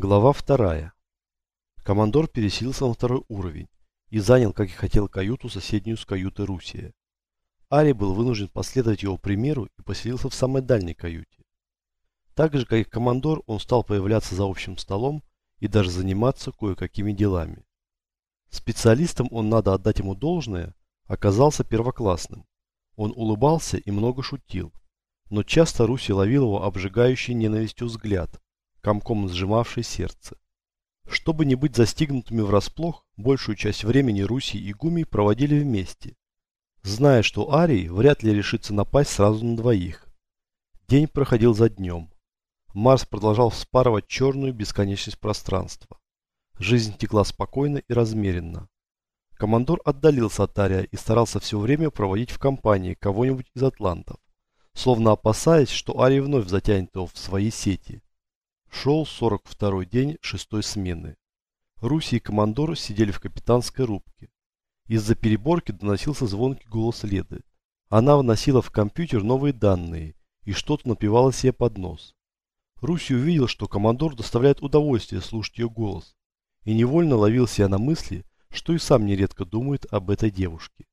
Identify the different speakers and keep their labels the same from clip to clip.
Speaker 1: Глава вторая. Командор переселился на второй уровень и занял, как и хотел, каюту, соседнюю с каютой Русия. Ари был вынужден последовать его примеру и поселился в самой дальней каюте. Так же, как и командор, он стал появляться за общим столом и даже заниматься кое-какими делами. Специалистом он, надо отдать ему должное, оказался первоклассным. Он улыбался и много шутил, но часто Руси ловил его обжигающий ненавистью взгляд – комком сжимавший сердце. Чтобы не быть застигнутыми врасплох, большую часть времени Руси и Гуми проводили вместе, зная, что Арий вряд ли решится напасть сразу на двоих. День проходил за днем. Марс продолжал вспарывать черную бесконечность пространства. Жизнь текла спокойно и размеренно. Командор отдалился от Ария и старался все время проводить в компании кого-нибудь из атлантов, словно опасаясь, что Арий вновь затянет его в свои сети. Шел 42-й день шестой смены. Руси и командор сидели в капитанской рубке. Из-за переборки доносился звонкий голос Леды. Она вносила в компьютер новые данные и что-то напевала себе под нос. Руси увидел, что командор доставляет удовольствие слушать ее голос, и невольно ловил себя на мысли, что и сам нередко думает об этой девушке.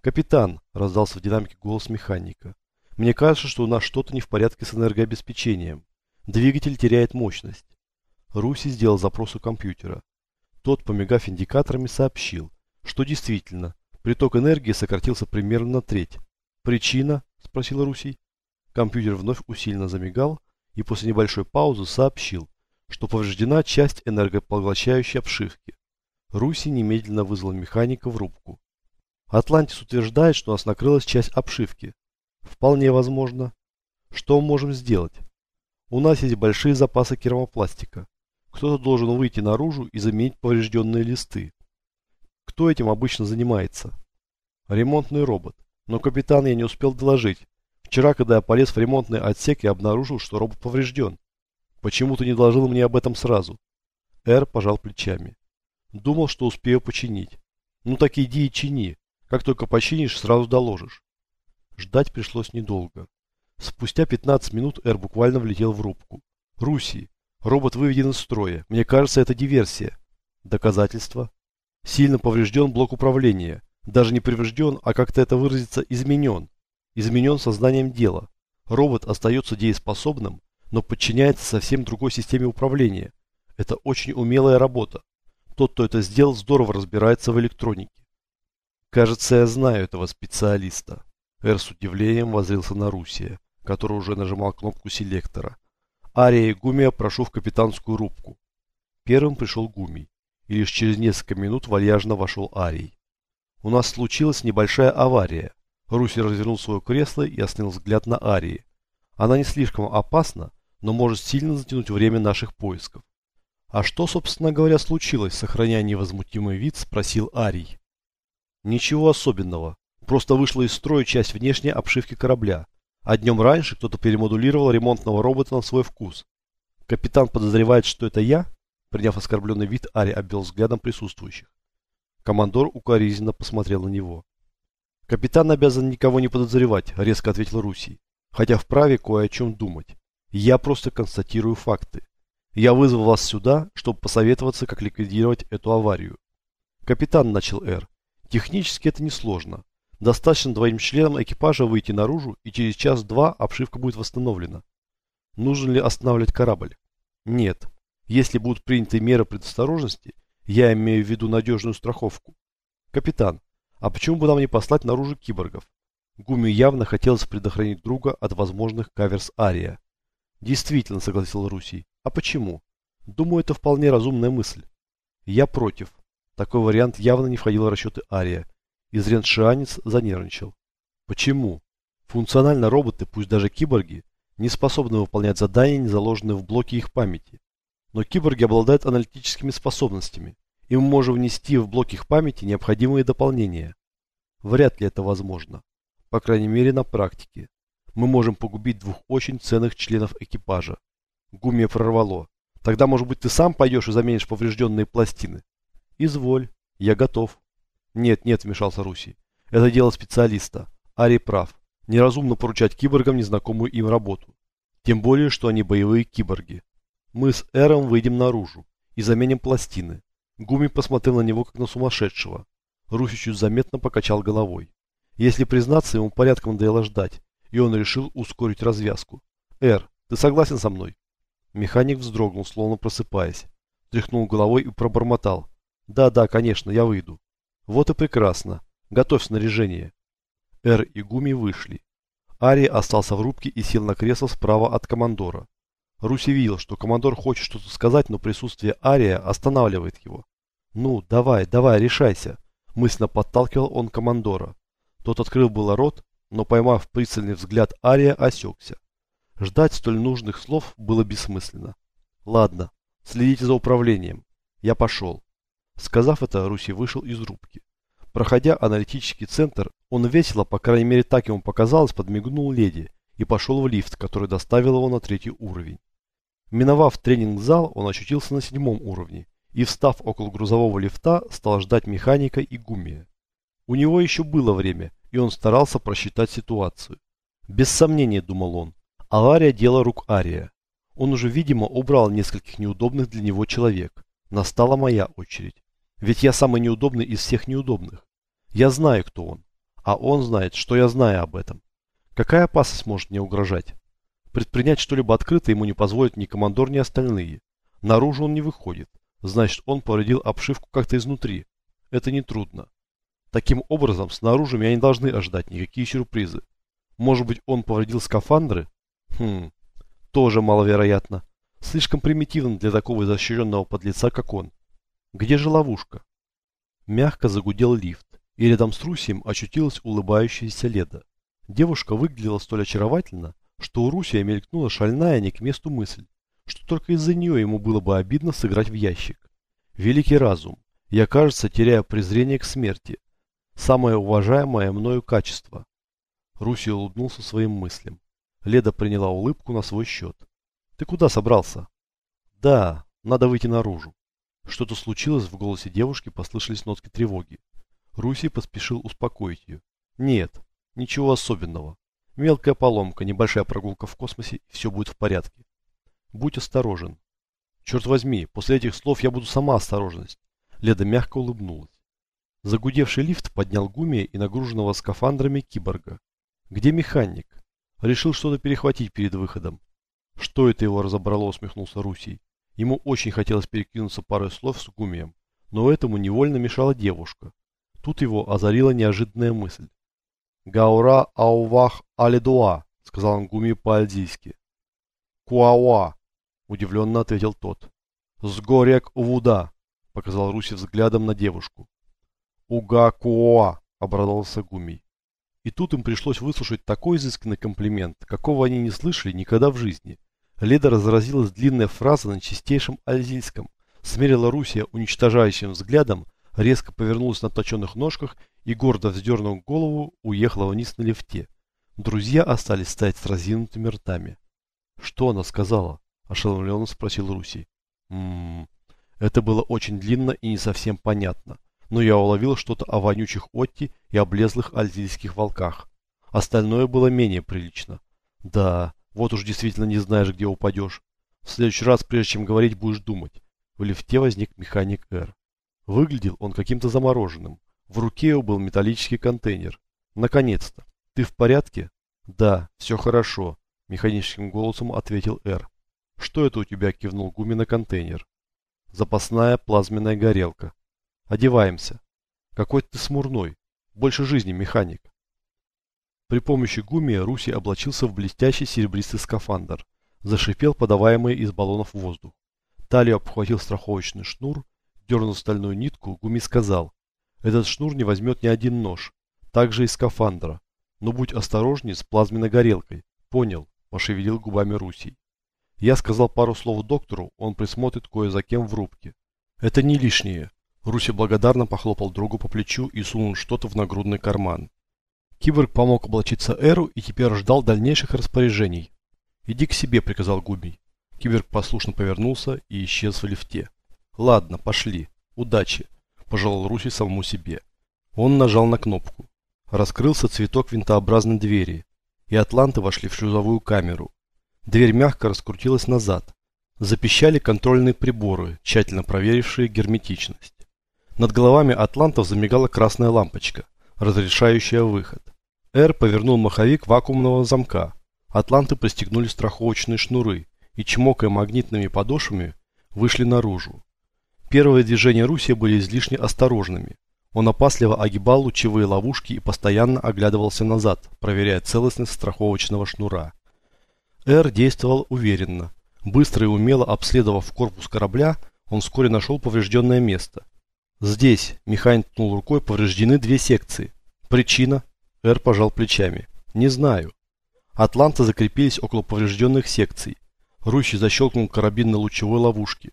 Speaker 1: «Капитан», – раздался в динамике голос механика, – «мне кажется, что у нас что-то не в порядке с энергообеспечением. Двигатель теряет мощность. Руси сделал запрос у компьютера. Тот, помигав индикаторами, сообщил, что действительно, приток энергии сократился примерно на треть. «Причина?» – спросил Руси. Компьютер вновь усиленно замигал и после небольшой паузы сообщил, что повреждена часть энергопоглощающей обшивки. Руси немедленно вызвал механика в рубку. Атлантис утверждает, что нас накрылась часть обшивки. Вполне возможно. Что мы можем сделать? У нас есть большие запасы керамопластика. Кто-то должен выйти наружу и заменить поврежденные листы. Кто этим обычно занимается? Ремонтный робот. Но капитан я не успел доложить. Вчера, когда я полез в ремонтный отсек, я обнаружил, что робот поврежден. Почему ты не доложил мне об этом сразу? Эр пожал плечами. Думал, что успею починить. Ну так иди и чини. Как только починишь, сразу доложишь. Ждать пришлось недолго. Спустя 15 минут Эр буквально влетел в рубку. Руси. Робот выведен из строя. Мне кажется, это диверсия. Доказательства. Сильно поврежден блок управления. Даже не поврежден, а как-то это выразиться изменен. Изменен сознанием дела. Робот остается дееспособным, но подчиняется совсем другой системе управления. Это очень умелая работа. Тот, кто это сделал, здорово разбирается в электронике. Кажется, я знаю этого специалиста. Эр с удивлением воззрился на Русия который уже нажимал кнопку селектора. Ария и Гумия прошу в капитанскую рубку. Первым пришел Гумий, и лишь через несколько минут вальяжно вошел Арий. У нас случилась небольшая авария. Руси развернул свое кресло и остановил взгляд на Арии. Она не слишком опасна, но может сильно затянуть время наших поисков. А что, собственно говоря, случилось, сохраняя невозмутимый вид, спросил Арий. Ничего особенного. Просто вышла из строя часть внешней обшивки корабля, а днем раньше кто-то перемодулировал ремонтного робота на свой вкус. Капитан подозревает, что это я? Приняв оскорбленный вид, Ари обвел взглядом присутствующих. Командор укоризненно посмотрел на него. «Капитан обязан никого не подозревать», — резко ответил Руси. «Хотя вправе кое о чем думать. Я просто констатирую факты. Я вызвал вас сюда, чтобы посоветоваться, как ликвидировать эту аварию». «Капитан», — начал Эр, — «технически это несложно. Достаточно двоим членам экипажа выйти наружу, и через час-два обшивка будет восстановлена. Нужно ли останавливать корабль? Нет. Если будут приняты меры предосторожности, я имею в виду надежную страховку. Капитан, а почему бы нам не послать наружу киборгов? Гуми явно хотелось предохранить друга от возможных каверс Ария. Действительно, согласил Руси. А почему? Думаю, это вполне разумная мысль. Я против. Такой вариант явно не входил в расчеты Ария Изреншианец занервничал. Почему? Функционально роботы, пусть даже киборги, не способны выполнять задания, не заложенные в блоке их памяти. Но киборги обладают аналитическими способностями, и мы можем внести в блок их памяти необходимые дополнения. Вряд ли это возможно. По крайней мере на практике. Мы можем погубить двух очень ценных членов экипажа. Гумия прорвало. Тогда, может быть, ты сам пойдешь и заменишь поврежденные пластины? Изволь, я готов. Нет, нет, вмешался Руси. Это дело специалиста. Ари прав. Неразумно поручать киборгам незнакомую им работу. Тем более, что они боевые киборги. Мы с Эром выйдем наружу и заменим пластины. Гуми посмотрел на него, как на сумасшедшего. Руси чуть заметно покачал головой. Если признаться, ему порядком надоело ждать, и он решил ускорить развязку. «Эр, ты согласен со мной?» Механик вздрогнул, словно просыпаясь. Тряхнул головой и пробормотал. «Да-да, конечно, я выйду». «Вот и прекрасно. Готовь снаряжение». Эр и Гуми вышли. Ари остался в рубке и сел на кресло справа от командора. Руси видел, что командор хочет что-то сказать, но присутствие Ария останавливает его. «Ну, давай, давай, решайся!» Мысленно подталкивал он командора. Тот открыл было рот, но поймав пристальный взгляд Ария, осекся. Ждать столь нужных слов было бессмысленно. «Ладно, следите за управлением. Я пошел». Сказав это, Руси вышел из рубки. Проходя аналитический центр, он весело, по крайней мере так ему показалось, подмигнул леди и пошел в лифт, который доставил его на третий уровень. Миновав тренинг-зал, он очутился на седьмом уровне и, встав около грузового лифта, стал ждать механика и гумия. У него еще было время, и он старался просчитать ситуацию. Без сомнения, думал он, авария – дело рук Ария. Он уже, видимо, убрал нескольких неудобных для него человек. Настала моя очередь. Ведь я самый неудобный из всех неудобных. Я знаю, кто он. А он знает, что я знаю об этом. Какая опасность может мне угрожать? Предпринять что-либо открыто ему не позволит ни командор, ни остальные. Наружу он не выходит. Значит, он повредил обшивку как-то изнутри. Это нетрудно. Таким образом, снаружи меня не должны ожидать никакие сюрпризы. Может быть, он повредил скафандры? Хм, тоже маловероятно. Слишком примитивно для такого изощренного подлеца, как он. Где же ловушка? Мягко загудел лифт, и рядом с Русием очутилась улыбающаяся Леда. Девушка выглядела столь очаровательно, что у Русия мелькнула шальная не к месту мысль, что только из-за нее ему было бы обидно сыграть в ящик. Великий разум, я, кажется, теряю презрение к смерти. Самое уважаемое мною качество. Руси улыбнулся своим мыслям. Леда приняла улыбку на свой счет. Ты куда собрался? Да, надо выйти наружу. Что-то случилось, в голосе девушки послышались нотки тревоги. Руси поспешил успокоить ее. Нет, ничего особенного. Мелкая поломка, небольшая прогулка в космосе, и все будет в порядке. Будь осторожен. Черт возьми, после этих слов я буду сама осторожность. Леда мягко улыбнулась. Загудевший лифт поднял Гумия и нагруженного скафандрами киборга. Где механик? Решил что-то перехватить перед выходом. Что это его разобрало, усмехнулся Русий. Ему очень хотелось перекинуться парой слов с Гумием, но этому невольно мешала девушка. Тут его озарила неожиданная мысль. «Гаура аувах алидуа», — сказал он Гуми по-альдийски. «Куауа», — удивленно ответил тот. «Сгорек увуда», — показал Руси взглядом на девушку. «Уга-куа», — обрадовался Гумий. И тут им пришлось выслушать такой изысканный комплимент, какого они не слышали никогда в жизни. Леда разразилась длинная фраза на чистейшем альзильском, смерила Русия уничтожающим взглядом, резко повернулась на точенных ножках и, гордо вздернув голову, уехала вниз на лифте. Друзья остались стоять с разинутыми ртами. «Что она сказала?» – ошеломленно спросил Руси. «Ммм, это было очень длинно и не совсем понятно, но я уловил что-то о вонючих Отти и облезлых альзильских волках. Остальное было менее прилично. Да, вот уж действительно не знаешь, где упадешь. В следующий раз, прежде чем говорить, будешь думать. В лифте возник механик Р. Выглядел он каким-то замороженным. В руке его был металлический контейнер. Наконец-то. Ты в порядке? Да, все хорошо, механическим голосом ответил Р. Что это у тебя? Кивнул Гуми на контейнер. Запасная плазменная горелка. Одеваемся. Какой ты смурной. Больше жизни, механик. При помощи гумия Руси облачился в блестящий серебристый скафандр. Зашипел подаваемый из баллонов воздух. Талию обхватил страховочный шнур, дернул стальную нитку, Гуми сказал, «Этот шнур не возьмет ни один нож, также и скафандра. Но будь осторожней с плазменной горелкой». «Понял», – пошевелил губами Русий. Я сказал пару слов доктору, он присмотрит кое за кем в рубке. «Это не лишнее». Руси благодарно похлопал другу по плечу и сунул что-то в нагрудный карман. Киборг помог облачиться Эру и теперь ждал дальнейших распоряжений. «Иди к себе», — приказал Губий. Киборг послушно повернулся и исчез в лифте. «Ладно, пошли. Удачи», – пожелал Руси самому себе. Он нажал на кнопку. Раскрылся цветок винтообразной двери, и атланты вошли в шлюзовую камеру. Дверь мягко раскрутилась назад. Запищали контрольные приборы, тщательно проверившие герметичность. Над головами атлантов замигала красная лампочка, разрешающая выход. Эр повернул маховик вакуумного замка. Атланты пристегнули страховочные шнуры и, чмокая магнитными подошвами, вышли наружу. Первые движения Руси были излишне осторожными. Он опасливо огибал лучевые ловушки и постоянно оглядывался назад, проверяя целостность страховочного шнура. Эр действовал уверенно. Быстро и умело обследовав корпус корабля, он вскоре нашел поврежденное место. Здесь, механик ткнул рукой, повреждены две секции. Причина? Эр пожал плечами. Не знаю. Атланты закрепились около поврежденных секций. Рущий защелкнул карабин на лучевой ловушке.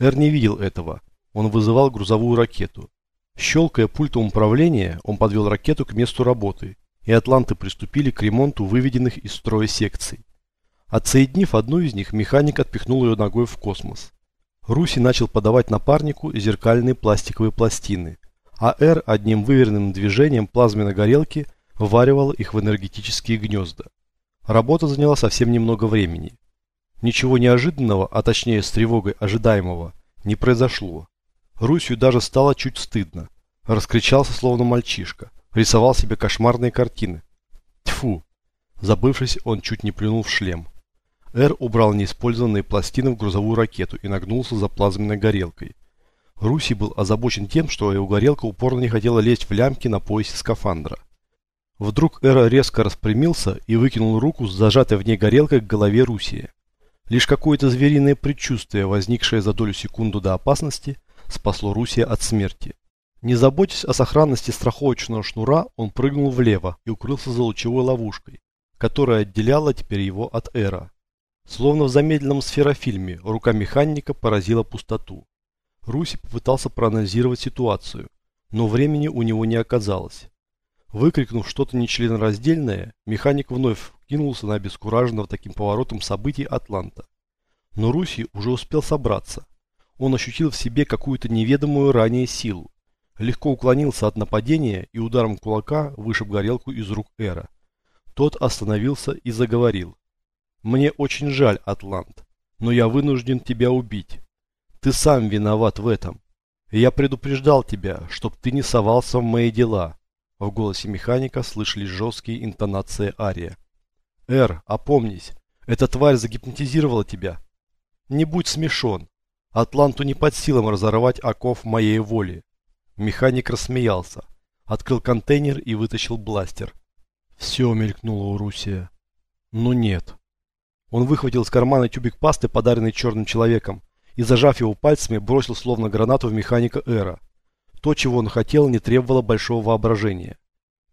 Speaker 1: Эр не видел этого. Он вызывал грузовую ракету. Щелкая пультом управления, он подвел ракету к месту работы, и атланты приступили к ремонту выведенных из строя секций. Отсоединив одну из них, механик отпихнул ее ногой в космос. Руси начал подавать напарнику зеркальные пластиковые пластины, а Эр одним выверенным движением плазменной горелки вваривал их в энергетические гнезда. Работа заняла совсем немного времени. Ничего неожиданного, а точнее с тревогой ожидаемого, не произошло. Русью даже стало чуть стыдно. Раскричался, словно мальчишка. Рисовал себе кошмарные картины. Тьфу! Забывшись, он чуть не плюнул в шлем. Эр убрал неиспользованные пластины в грузовую ракету и нагнулся за плазменной горелкой. Руси был озабочен тем, что его горелка упорно не хотела лезть в лямки на поясе скафандра. Вдруг Эра резко распрямился и выкинул руку с зажатой в ней горелкой к голове Русия. Лишь какое-то звериное предчувствие, возникшее за долю секунду до опасности, спасло Русия от смерти. Не заботясь о сохранности страховочного шнура, он прыгнул влево и укрылся за лучевой ловушкой, которая отделяла теперь его от Эра. Словно в замедленном сферофильме, рука механика поразила пустоту. Руси попытался проанализировать ситуацию, но времени у него не оказалось. Выкрикнув что-то нечленораздельное, механик вновь кинулся на обескураженного таким поворотом событий Атланта. Но Руси уже успел собраться он ощутил в себе какую-то неведомую ранее силу. Легко уклонился от нападения и ударом кулака вышиб горелку из рук Эра. Тот остановился и заговорил. «Мне очень жаль, Атлант, но я вынужден тебя убить. Ты сам виноват в этом. я предупреждал тебя, чтоб ты не совался в мои дела». В голосе механика слышались жесткие интонации Ария. «Эр, опомнись, эта тварь загипнотизировала тебя. Не будь смешон. Атланту не под силам разорвать оков моей воли. Механик рассмеялся, открыл контейнер и вытащил бластер. Все мелькнуло у Русия. Но нет. Он выхватил из кармана тюбик пасты, подаренный черным человеком, и, зажав его пальцами, бросил словно гранату в механика Эра. То, чего он хотел, не требовало большого воображения.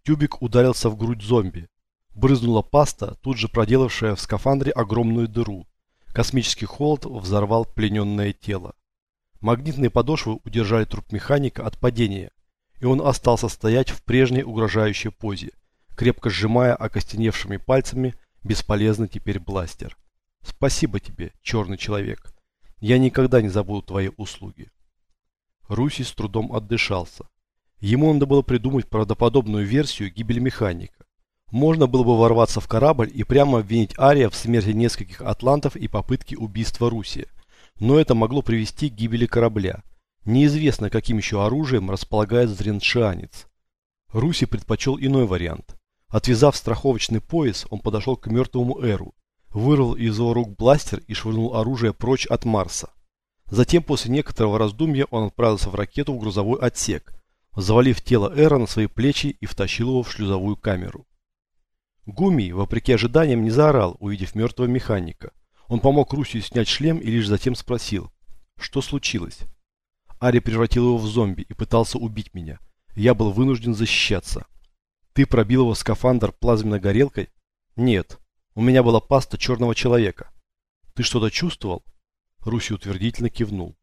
Speaker 1: Тюбик ударился в грудь зомби. Брызнула паста, тут же проделавшая в скафандре огромную дыру. Космический холод взорвал плененное тело. Магнитные подошвы удержали труп механика от падения, и он остался стоять в прежней угрожающей позе, крепко сжимая окостеневшими пальцами бесполезный теперь бластер. Спасибо тебе, черный человек. Я никогда не забуду твои услуги. Руси с трудом отдышался. Ему надо было придумать правдоподобную версию гибели механика. Можно было бы ворваться в корабль и прямо обвинить Ария в смерти нескольких атлантов и попытке убийства Руси. Но это могло привести к гибели корабля. Неизвестно, каким еще оружием располагает зреншианец. Руси предпочел иной вариант. Отвязав страховочный пояс, он подошел к мертвому Эру, вырвал из его рук бластер и швырнул оружие прочь от Марса. Затем, после некоторого раздумья, он отправился в ракету в грузовой отсек, завалив тело Эра на свои плечи и втащил его в шлюзовую камеру. Гуми, вопреки ожиданиям, не заорал, увидев мертвого механика. Он помог Русию снять шлем и лишь затем спросил, что случилось. Ари превратил его в зомби и пытался убить меня. Я был вынужден защищаться. Ты пробил его скафандр плазменной горелкой? Нет. У меня была паста черного человека. Ты что-то чувствовал? Руси утвердительно кивнул.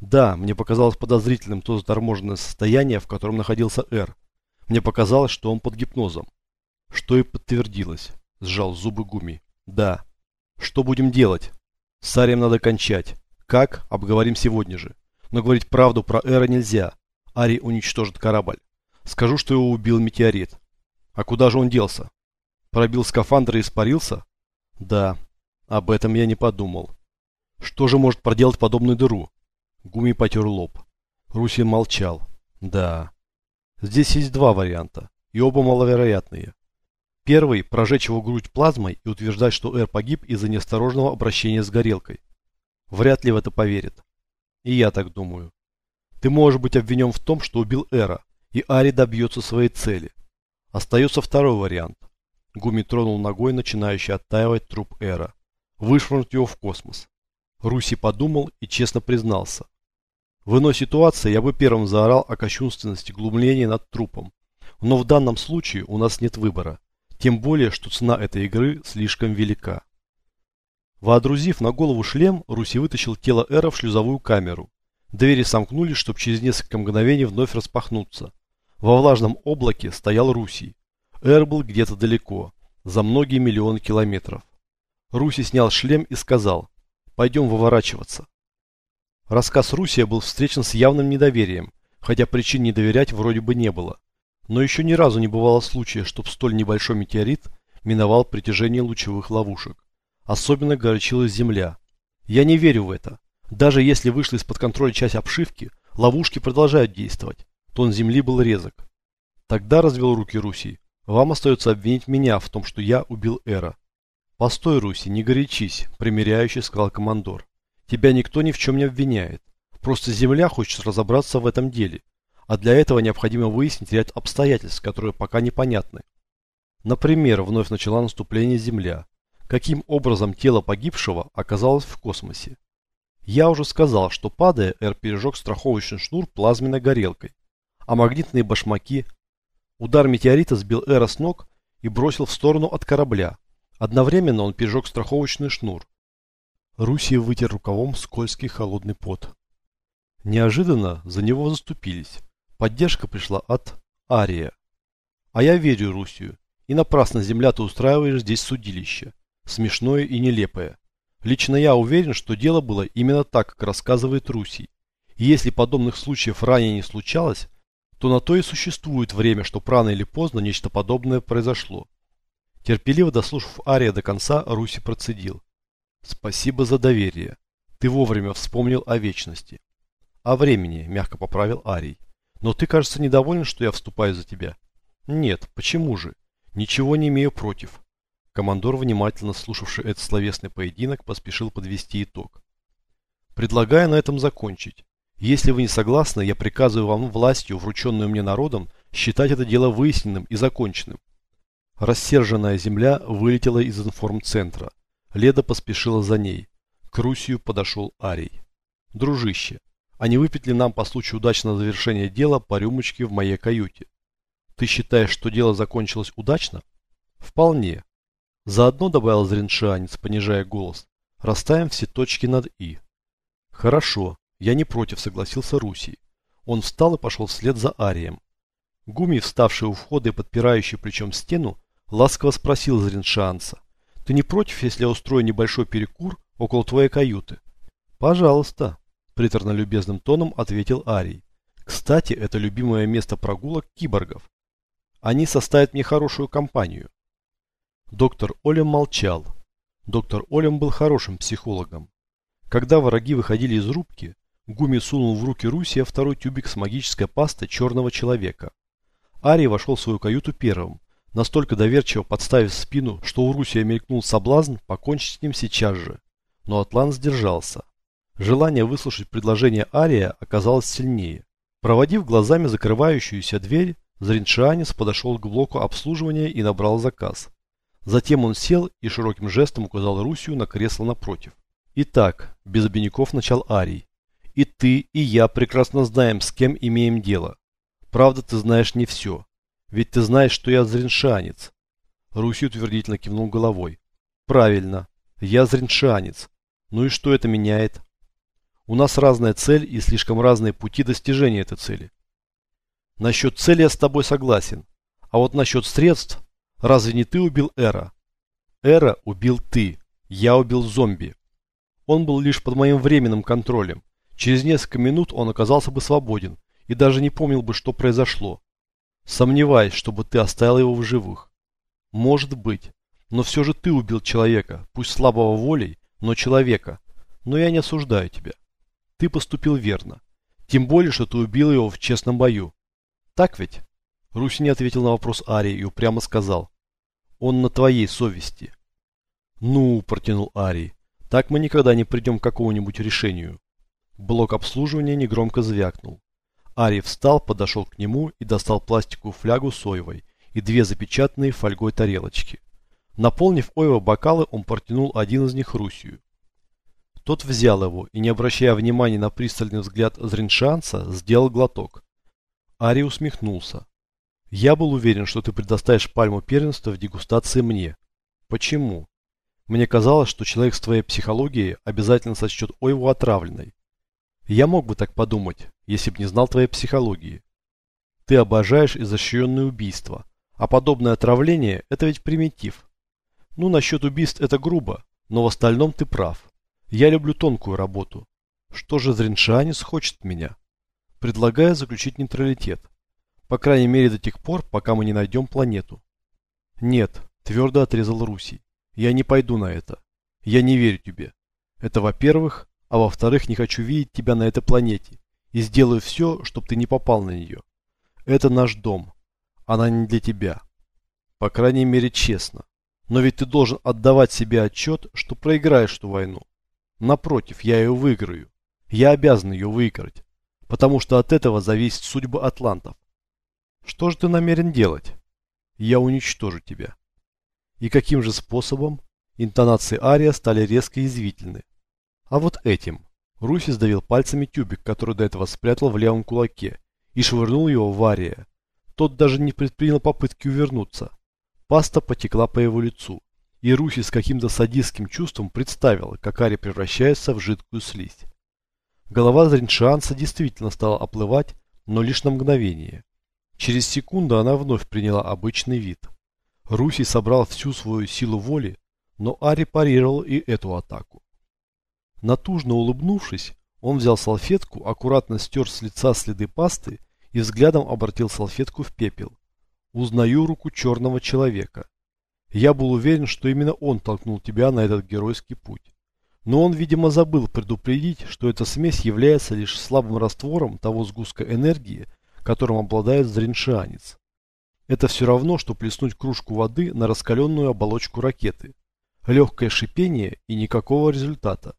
Speaker 1: Да, мне показалось подозрительным то заторможенное состояние, в котором находился Эр. Мне показалось, что он под гипнозом. Что и подтвердилось. Сжал зубы Гуми. Да. Что будем делать? С Арием надо кончать. Как? Обговорим сегодня же. Но говорить правду про Эра нельзя. Ари уничтожит корабль. Скажу, что его убил метеорит. А куда же он делся? Пробил скафандр и испарился? Да. Об этом я не подумал. Что же может проделать подобную дыру? Гуми потер лоб. Русин молчал. Да. Здесь есть два варианта, и оба маловероятные. Первый – прожечь его грудь плазмой и утверждать, что Эр погиб из-за неосторожного обращения с горелкой. Вряд ли в это поверит. И я так думаю. Ты можешь быть обвинен в том, что убил Эра, и Ари добьется своей цели. Остается второй вариант. Гуми тронул ногой начинающий оттаивать труп Эра. Вышвырнуть его в космос. Руси подумал и честно признался. В иной ситуации я бы первым заорал о кощунственности глумления над трупом. Но в данном случае у нас нет выбора. Тем более, что цена этой игры слишком велика. Воодрузив на голову шлем, Руси вытащил тело Эра в шлюзовую камеру. Двери сомкнулись, чтобы через несколько мгновений вновь распахнуться. Во влажном облаке стоял Руси. Эр был где-то далеко, за многие миллионы километров. Руси снял шлем и сказал, пойдем выворачиваться. Рассказ Русия был встречен с явным недоверием, хотя причин не доверять вроде бы не было. Но еще ни разу не бывало случая, чтобы столь небольшой метеорит миновал притяжение лучевых ловушек. Особенно горячилась Земля. Я не верю в это. Даже если вышла из-под контроля часть обшивки, ловушки продолжают действовать. Тон Земли был резок. Тогда развел руки Руси. Вам остается обвинить меня в том, что я убил Эра. Постой, Руси, не горячись, примиряющий сказал командор. Тебя никто ни в чем не обвиняет. Просто Земля хочет разобраться в этом деле. А для этого необходимо выяснить ряд обстоятельств, которые пока непонятны. Например, вновь начала наступление Земля. Каким образом тело погибшего оказалось в космосе? Я уже сказал, что падая, Эр пережег страховочный шнур плазменной горелкой. А магнитные башмаки? Удар метеорита сбил Эра с ног и бросил в сторону от корабля. Одновременно он пережег страховочный шнур. Руси вытер рукавом скользкий холодный пот. Неожиданно за него заступились. Поддержка пришла от Ария. А я верю Русию. И напрасно земля ты устраиваешь здесь судилище. Смешное и нелепое. Лично я уверен, что дело было именно так, как рассказывает Русий. И если подобных случаев ранее не случалось, то на то и существует время, что рано или поздно нечто подобное произошло. Терпеливо дослушав Ария до конца, Руси процедил. Спасибо за доверие. Ты вовремя вспомнил о вечности. О времени, мягко поправил Арий. Но ты, кажется, недоволен, что я вступаю за тебя. Нет, почему же? Ничего не имею против. Командор, внимательно слушавший этот словесный поединок, поспешил подвести итог. Предлагаю на этом закончить. Если вы не согласны, я приказываю вам властью, врученную мне народом, считать это дело выясненным и законченным. Рассерженная земля вылетела из информцентра. Леда поспешила за ней. К Русию подошел Арий. «Дружище, а не выпить ли нам по случаю удачного завершения дела по рюмочке в моей каюте? Ты считаешь, что дело закончилось удачно?» «Вполне». Заодно добавил зреншанец, понижая голос. «Расставим все точки над «и». «Хорошо, я не против», согласился Русий. Он встал и пошел вслед за Арием. Гуми, вставший у входа и подпирающий плечом стену, ласково спросил зреншанца. Ты не против, если я устрою небольшой перекур около твоей каюты? Пожалуйста, приторно-любезным тоном ответил Арий. Кстати, это любимое место прогулок киборгов. Они составят мне хорошую компанию. Доктор Олем молчал. Доктор Олем был хорошим психологом. Когда враги выходили из рубки, Гуми сунул в руки Русия второй тюбик с магической пастой черного человека. Арий вошел в свою каюту первым, настолько доверчиво подставив спину, что у Русия мелькнул соблазн покончить с ним сейчас же. Но Атлан сдержался. Желание выслушать предложение Ария оказалось сильнее. Проводив глазами закрывающуюся дверь, Зриншанец подошел к блоку обслуживания и набрал заказ. Затем он сел и широким жестом указал Русию на кресло напротив. «Итак», – без обиняков начал Арий, – «и ты, и я прекрасно знаем, с кем имеем дело. Правда, ты знаешь не все. Ведь ты знаешь, что я зриншанец. Руси утвердительно кивнул головой. Правильно, я зриншанец. Ну и что это меняет? У нас разная цель и слишком разные пути достижения этой цели. Насчет цели я с тобой согласен. А вот насчет средств, разве не ты убил Эра? Эра убил ты. Я убил зомби. Он был лишь под моим временным контролем. Через несколько минут он оказался бы свободен и даже не помнил бы, что произошло. Сомневаюсь, чтобы ты оставил его в живых. Может быть. Но все же ты убил человека, пусть слабого волей, но человека. Но я не осуждаю тебя. Ты поступил верно. Тем более, что ты убил его в честном бою. Так ведь? Руси не ответил на вопрос Арии и упрямо сказал. Он на твоей совести. Ну, протянул Арий, так мы никогда не придем к какому-нибудь решению. Блок обслуживания негромко звякнул. Арий встал, подошел к нему и достал пластиковую флягу с ойвой и две запечатанные фольгой тарелочки. Наполнив ойва бокалы, он протянул один из них Русью. Тот взял его и, не обращая внимания на пристальный взгляд Зриншанца, сделал глоток. Ари усмехнулся. «Я был уверен, что ты предоставишь пальму первенства в дегустации мне. Почему? Мне казалось, что человек с твоей психологией обязательно сочтет ойву отравленной. Я мог бы так подумать, если б не знал твоей психологии. Ты обожаешь изощренные убийства, а подобное отравление – это ведь примитив. Ну, насчет убийств это грубо, но в остальном ты прав. Я люблю тонкую работу. Что же Зриншанец хочет меня? Предлагаю заключить нейтралитет. По крайней мере до тех пор, пока мы не найдем планету. Нет, твердо отрезал Руси. Я не пойду на это. Я не верю тебе. Это во-первых, а во-вторых, не хочу видеть тебя на этой планете и сделаю все, чтобы ты не попал на нее. Это наш дом. Она не для тебя. По крайней мере, честно. Но ведь ты должен отдавать себе отчет, что проиграешь эту войну. Напротив, я ее выиграю. Я обязан ее выиграть. Потому что от этого зависит судьба атлантов. Что же ты намерен делать? Я уничтожу тебя. И каким же способом? Интонации Ария стали резко язвительны. А вот этим. Руси сдавил пальцами тюбик, который до этого спрятал в левом кулаке, и швырнул его в Ария. Тот даже не предпринял попытки увернуться. Паста потекла по его лицу, и Руси с каким-то садистским чувством представила, как Ари превращается в жидкую слизь. Голова Зриншанца действительно стала оплывать, но лишь на мгновение. Через секунду она вновь приняла обычный вид. Руси собрал всю свою силу воли, но Ари парировал и эту атаку. Натужно улыбнувшись, он взял салфетку, аккуратно стер с лица следы пасты и взглядом обратил салфетку в пепел. Узнаю руку черного человека. Я был уверен, что именно он толкнул тебя на этот геройский путь. Но он, видимо, забыл предупредить, что эта смесь является лишь слабым раствором того сгустка энергии, которым обладает зриншианец. Это все равно, что плеснуть кружку воды на раскаленную оболочку ракеты. Легкое шипение и никакого результата.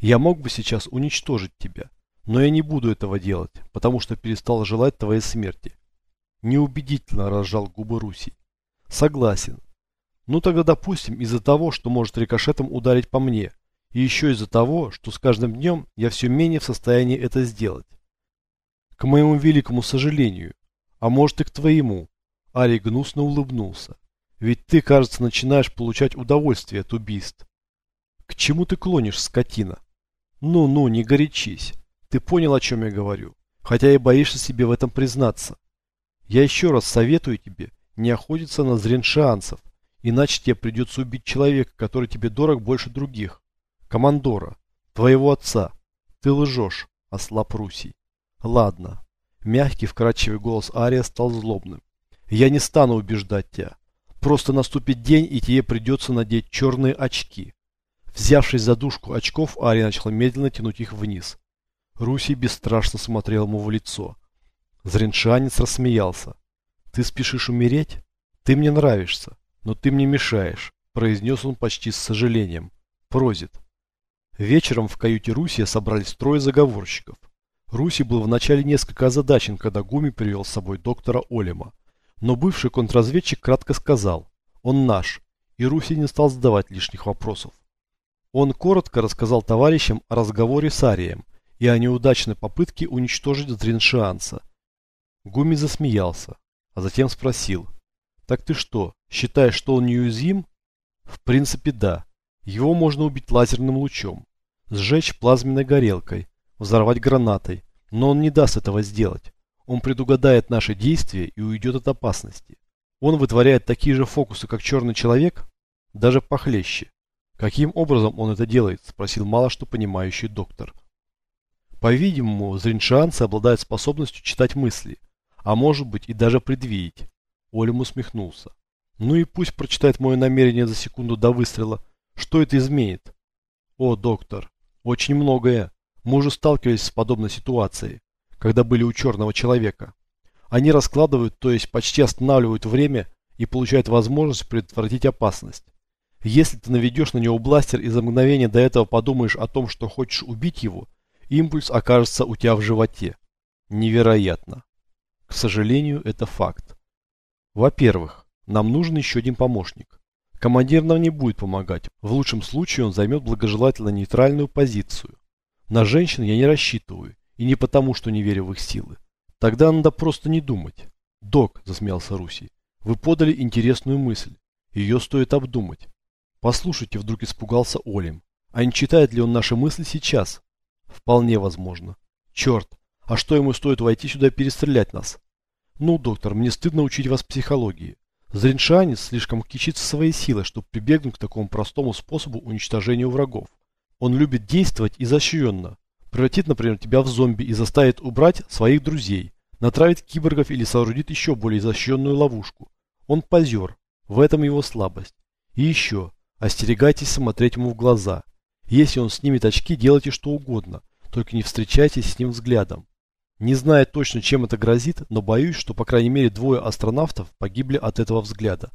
Speaker 1: Я мог бы сейчас уничтожить тебя, но я не буду этого делать, потому что перестал желать твоей смерти. Неубедительно разжал губы Руси. Согласен. Ну тогда допустим из-за того, что может рикошетом ударить по мне, и еще из-за того, что с каждым днем я все менее в состоянии это сделать. К моему великому сожалению, а может и к твоему, Ари гнусно улыбнулся. Ведь ты, кажется, начинаешь получать удовольствие от убийств. К чему ты клонишь, скотина? Ну-ну, не горячись. Ты понял, о чем я говорю. Хотя и боишься себе в этом признаться. Я еще раз советую тебе не охотиться на зреншанцев, иначе тебе придется убить человека, который тебе дорог больше других. Командора, твоего отца. Ты лжешь, ослаб Русий. Ладно. Мягкий, вкрадчивый голос Ария стал злобным. Я не стану убеждать тебя. Просто наступит день, и тебе придется надеть черные очки. Взявшись за дужку очков, Ари начал медленно тянуть их вниз. Руси бесстрашно смотрел ему в лицо. Зреншанец рассмеялся. «Ты спешишь умереть? Ты мне нравишься, но ты мне мешаешь», произнес он почти с сожалением. Прозит. Вечером в каюте Руси собрались трое заговорщиков. Руси был вначале несколько озадачен, когда Гуми привел с собой доктора Олема. Но бывший контрразведчик кратко сказал «Он наш», и Руси не стал задавать лишних вопросов. Он коротко рассказал товарищам о разговоре с Арием и о неудачной попытке уничтожить Зриншианца. Гуми засмеялся, а затем спросил «Так ты что, считаешь, что он неуязвим?» «В принципе, да. Его можно убить лазерным лучом, сжечь плазменной горелкой, взорвать гранатой, но он не даст этого сделать. Он предугадает наши действия и уйдет от опасности. Он вытворяет такие же фокусы, как черный человек, даже похлеще. Каким образом он это делает? Спросил мало что понимающий доктор. По-видимому, зриншанцы обладают способностью читать мысли, а может быть и даже предвидеть. Олем усмехнулся. Ну и пусть прочитает мое намерение за секунду до выстрела. Что это изменит? О, доктор, Очень многое. Мы уже сталкивались с подобной ситуацией, когда были у черного человека. Они раскладывают, то есть почти останавливают время и получают возможность предотвратить опасность. Если ты наведешь на него бластер и за мгновение до этого подумаешь о том, что хочешь убить его, импульс окажется у тебя в животе. Невероятно. К сожалению, это факт. Во-первых, нам нужен еще один помощник. Командир нам не будет помогать. В лучшем случае он займет благожелательно нейтральную позицию. На женщин я не рассчитываю. И не потому, что не верю в их силы. Тогда надо просто не думать. Док, засмеялся Руси, вы подали интересную мысль. Ее стоит обдумать. Послушайте, вдруг испугался Олим. А не читает ли он наши мысли сейчас? Вполне возможно. Черт, а что ему стоит войти сюда и перестрелять нас? Ну, доктор, мне стыдно учить вас психологии. Зриншанец слишком кичится своей силой, чтобы прибегнуть к такому простому способу уничтожения врагов. Он любит действовать изощренно. Превратит, например, тебя в зомби и заставит убрать своих друзей, натравит киборгов или соорудит еще более изощренную ловушку. Он позер. В этом его слабость. И еще. Остерегайтесь смотреть ему в глаза. Если он снимет очки, делайте что угодно. Только не встречайтесь с ним взглядом. Не знаю точно, чем это грозит, но боюсь, что по крайней мере двое астронавтов погибли от этого взгляда.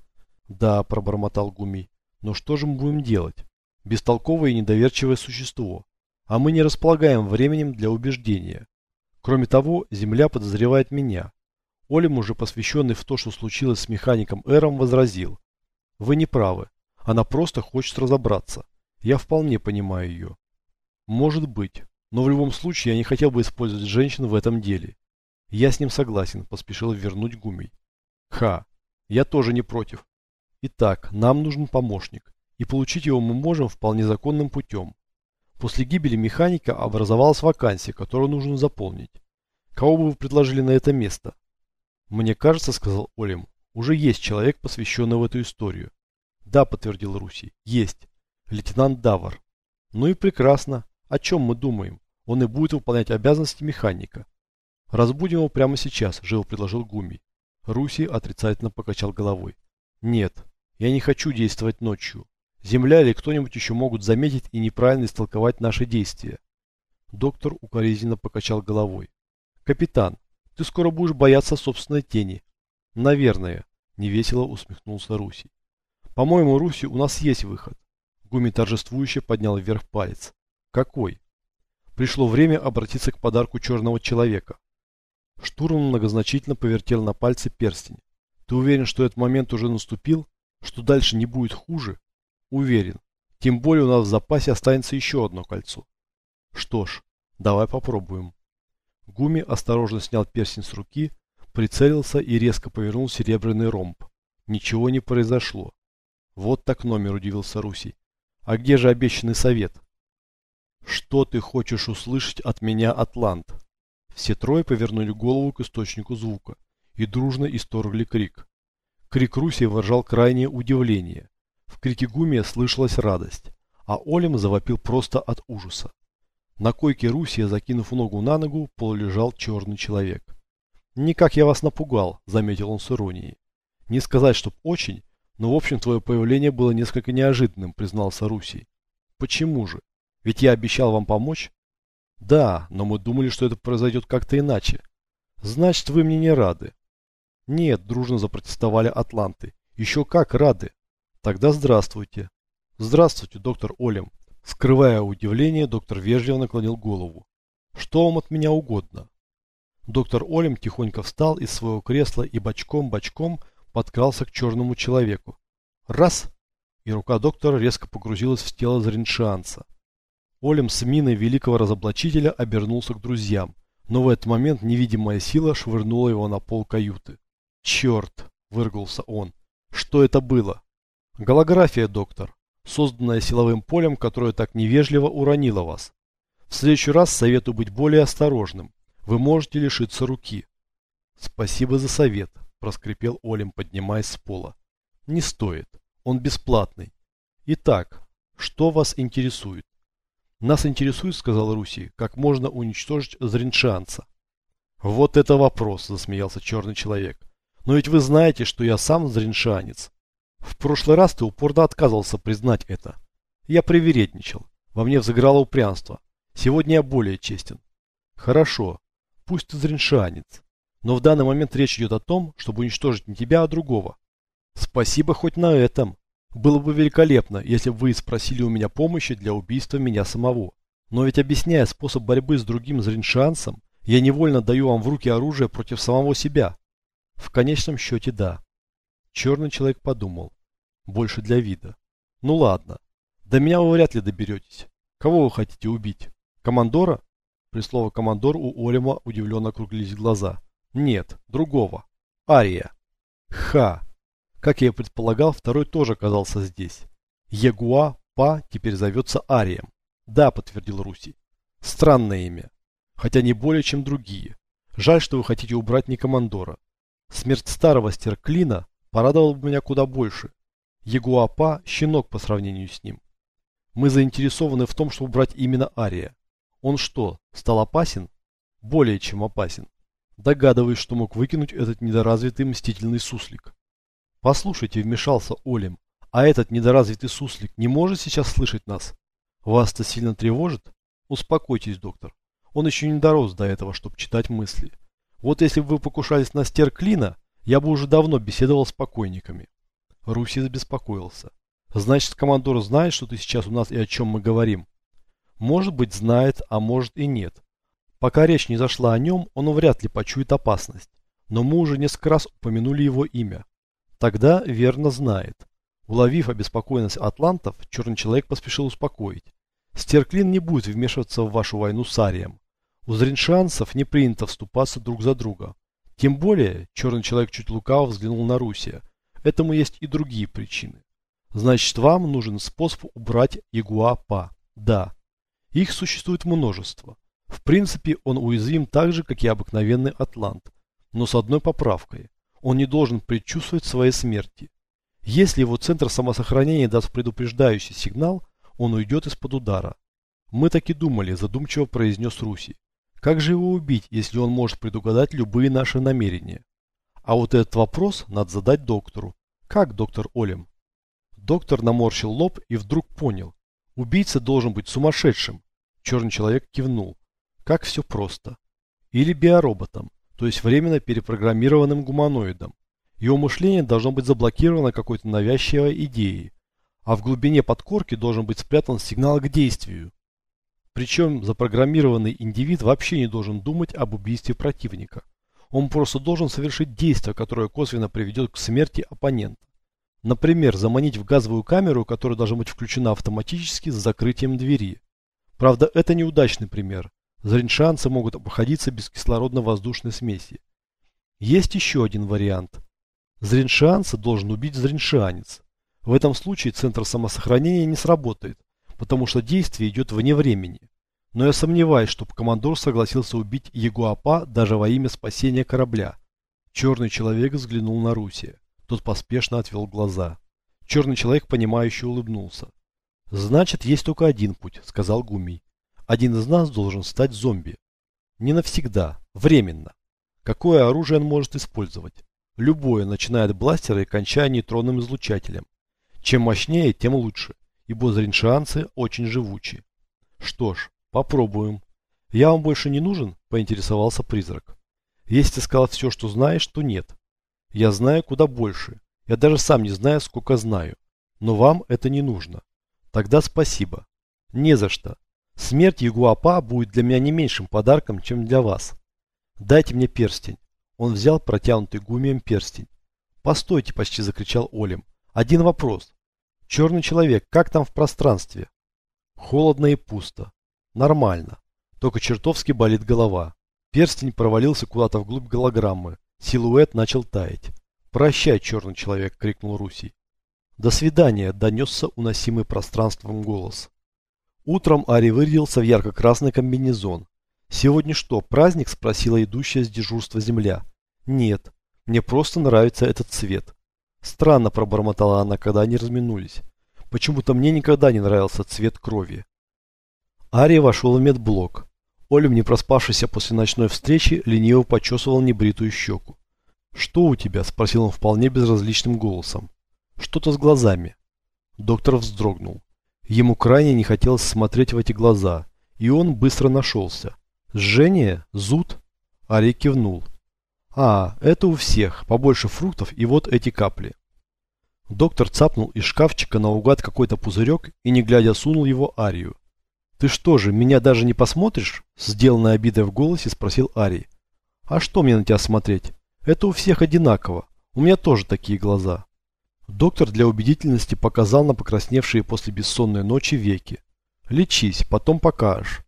Speaker 1: Да, пробормотал Гуми. Но что же мы будем делать? Бестолковое и недоверчивое существо. А мы не располагаем временем для убеждения. Кроме того, Земля подозревает меня. Олим, уже посвященный в то, что случилось с механиком Эром, возразил. Вы не правы. Она просто хочет разобраться. Я вполне понимаю ее. Может быть. Но в любом случае я не хотел бы использовать женщин в этом деле. Я с ним согласен, поспешил вернуть Гумий. Ха, я тоже не против. Итак, нам нужен помощник, и получить его мы можем вполне законным путем. После гибели механика образовалась вакансия, которую нужно заполнить. Кого бы вы предложили на это место? Мне кажется, сказал Олим, уже есть человек, посвященный в эту историю. Да, подтвердил Руси, есть. Лейтенант Давар. Ну и прекрасно. О чем мы думаем? он и будет выполнять обязанности механика. Разбудим его прямо сейчас, живо предложил Гуми. Руси отрицательно покачал головой. Нет, я не хочу действовать ночью. Земля или кто-нибудь еще могут заметить и неправильно истолковать наши действия. Доктор укоризненно покачал головой. Капитан, ты скоро будешь бояться собственной тени. Наверное, невесело усмехнулся Руси. По-моему, Руси, у нас есть выход. Гуми торжествующе поднял вверх палец. Какой? Пришло время обратиться к подарку черного человека. Штурман многозначительно повертел на пальце перстень. Ты уверен, что этот момент уже наступил? Что дальше не будет хуже? Уверен. Тем более у нас в запасе останется еще одно кольцо. Что ж, давай попробуем. Гуми осторожно снял перстень с руки, прицелился и резко повернул серебряный ромб. Ничего не произошло. Вот так номер, удивился Руси. А где же обещанный совет? «Что ты хочешь услышать от меня, Атлант?» Все трое повернули голову к источнику звука и дружно исторгли крик. Крик Руси выражал крайнее удивление. В крике Гумия слышалась радость, а Олем завопил просто от ужаса. На койке Русия, закинув ногу на ногу, полулежал черный человек. «Никак я вас напугал», — заметил он с иронией. «Не сказать, чтоб очень, но в общем твое появление было несколько неожиданным», — признался Русий. «Почему же?» Ведь я обещал вам помочь. Да, но мы думали, что это произойдет как-то иначе. Значит, вы мне не рады. Нет, дружно запротестовали атланты. Еще как рады. Тогда здравствуйте. Здравствуйте, доктор Олем. Скрывая удивление, доктор вежливо наклонил голову. Что вам от меня угодно? Доктор Олем тихонько встал из своего кресла и бочком-бочком подкрался к черному человеку. Раз! И рука доктора резко погрузилась в тело Зариншианца. Олем с миной великого разоблачителя обернулся к друзьям, но в этот момент невидимая сила швырнула его на пол каюты. «Черт!» – выргался он. «Что это было?» «Голография, доктор, созданная силовым полем, которое так невежливо уронило вас. В следующий раз советую быть более осторожным. Вы можете лишиться руки». «Спасибо за совет», – проскрипел Олем, поднимаясь с пола. «Не стоит. Он бесплатный. Итак, что вас интересует?» Нас интересует, сказал Руси, как можно уничтожить зриншанца. Вот это вопрос, засмеялся черный человек. Но ведь вы знаете, что я сам зриншанец. В прошлый раз ты упорно отказывался признать это. Я привередничал. Во мне взыграло упрямство. Сегодня я более честен. Хорошо. Пусть ты зриншанец. Но в данный момент речь идет о том, чтобы уничтожить не тебя, а другого. Спасибо хоть на этом. Было бы великолепно, если бы вы спросили у меня помощи для убийства меня самого. Но ведь объясняя способ борьбы с другим зриншансом, я невольно даю вам в руки оружие против самого себя. В конечном счете да. Черный человек подумал. Больше для вида. Ну ладно. До меня вы вряд ли доберетесь. Кого вы хотите убить? Командора? При слове командор у Олема удивленно округлились глаза. Нет, другого. Ария. Ха. Как я и предполагал, второй тоже оказался здесь. Ягуа Па теперь зовется Арием. Да, подтвердил Руси. Странное имя. Хотя не более, чем другие. Жаль, что вы хотите убрать не командора. Смерть старого стерклина порадовала бы меня куда больше. Ягуапа – щенок по сравнению с ним. Мы заинтересованы в том, чтобы убрать именно Ария. Он что, стал опасен? Более чем опасен. Догадываюсь, что мог выкинуть этот недоразвитый мстительный суслик. Послушайте, вмешался Олем, а этот недоразвитый суслик не может сейчас слышать нас? Вас-то сильно тревожит? Успокойтесь, доктор. Он еще не дорос до этого, чтобы читать мысли. Вот если бы вы покушались на стер клина, я бы уже давно беседовал с покойниками. Руси забеспокоился. Значит, командор знает, что ты сейчас у нас и о чем мы говорим. Может быть, знает, а может и нет. Пока речь не зашла о нем, он вряд ли почует опасность. Но мы уже несколько раз упомянули его имя. Тогда верно знает. Уловив обеспокоенность атлантов, черный человек поспешил успокоить. Стерклин не будет вмешиваться в вашу войну с Арием. У зриншансов не принято вступаться друг за друга. Тем более, черный человек чуть лукаво взглянул на Русия. Этому есть и другие причины. Значит, вам нужен способ убрать Ягуа-Па. Да. Их существует множество. В принципе, он уязвим так же, как и обыкновенный атлант. Но с одной поправкой. Он не должен предчувствовать своей смерти. Если его центр самосохранения даст предупреждающий сигнал, он уйдет из-под удара. Мы так и думали, задумчиво произнес Руси. Как же его убить, если он может предугадать любые наши намерения? А вот этот вопрос надо задать доктору. Как доктор Олем? Доктор наморщил лоб и вдруг понял. Убийца должен быть сумасшедшим. Черный человек кивнул. Как все просто. Или биороботом, то есть временно перепрограммированным гуманоидом. Его мышление должно быть заблокировано какой-то навязчивой идеей, а в глубине подкорки должен быть спрятан сигнал к действию. Причем запрограммированный индивид вообще не должен думать об убийстве противника. Он просто должен совершить действие, которое косвенно приведет к смерти оппонента. Например, заманить в газовую камеру, которая должна быть включена автоматически с закрытием двери. Правда, это неудачный пример. Зриншанцы могут обходиться без кислородно-воздушной смеси. Есть еще один вариант. Зриншанца должен убить зриншанец. В этом случае центр самосохранения не сработает, потому что действие идет вне времени. Но я сомневаюсь, чтобы командор согласился убить Ягуапа даже во имя спасения корабля. Черный человек взглянул на Русия. Тот поспешно отвел глаза. Черный человек, понимающе улыбнулся. «Значит, есть только один путь», — сказал Гумий. «Один из нас должен стать зомби. Не навсегда, временно. Какое оружие он может использовать? Любое, начиная от бластера и кончая нейтронным излучателем. Чем мощнее, тем лучше, ибо зриншианцы очень живучи. Что ж, попробуем. Я вам больше не нужен? Поинтересовался призрак. Если ты сказал все, что знаешь, то нет. Я знаю куда больше. Я даже сам не знаю, сколько знаю. Но вам это не нужно. Тогда спасибо. Не за что. Смерть Ягуапа будет для меня не меньшим подарком, чем для вас. Дайте мне перстень. Он взял протянутый гумием перстень. Постойте, почти закричал Олем. Один вопрос. Черный человек, как там в пространстве? Холодно и пусто. Нормально. Только чертовски болит голова. Перстень провалился куда-то вглубь голограммы. Силуэт начал таять. «Прощай, черный человек!» — крикнул Руси. «До свидания!» – донесся уносимый пространством голос. Утром Ари вырядился в ярко-красный комбинезон. «Сегодня что, праздник?» – спросила идущая с дежурства земля. «Нет, мне просто нравится этот цвет». Странно пробормотала она, когда они разминулись. Почему-то мне никогда не нравился цвет крови. Ари вошел в медблок. Олем, не проспавшийся после ночной встречи, лениво почесывал небритую щеку. «Что у тебя?» – спросил он вполне безразличным голосом. Что-то с глазами. Доктор вздрогнул. Ему крайне не хотелось смотреть в эти глаза, и он быстро нашелся. «Жжение? Зуд?» Ари кивнул. «А, это у всех, побольше фруктов и вот эти капли». Доктор цапнул из шкафчика наугад какой-то пузырек и, не глядя, сунул его Арию. «Ты что же, меня даже не посмотришь?» Сделанной обидой в голосе спросил Арий. «А что мне на тебя смотреть? Это у всех одинаково. У меня тоже такие глаза». Доктор для убедительности показал на покрасневшие после бессонной ночи веки. «Лечись, потом покажешь».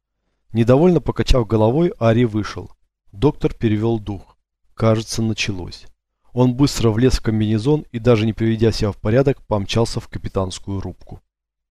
Speaker 1: Недовольно покачав головой, Ари вышел. Доктор перевел дух. Кажется, началось. Он быстро влез в комбинезон и, даже не приведя себя в порядок, помчался в капитанскую рубку.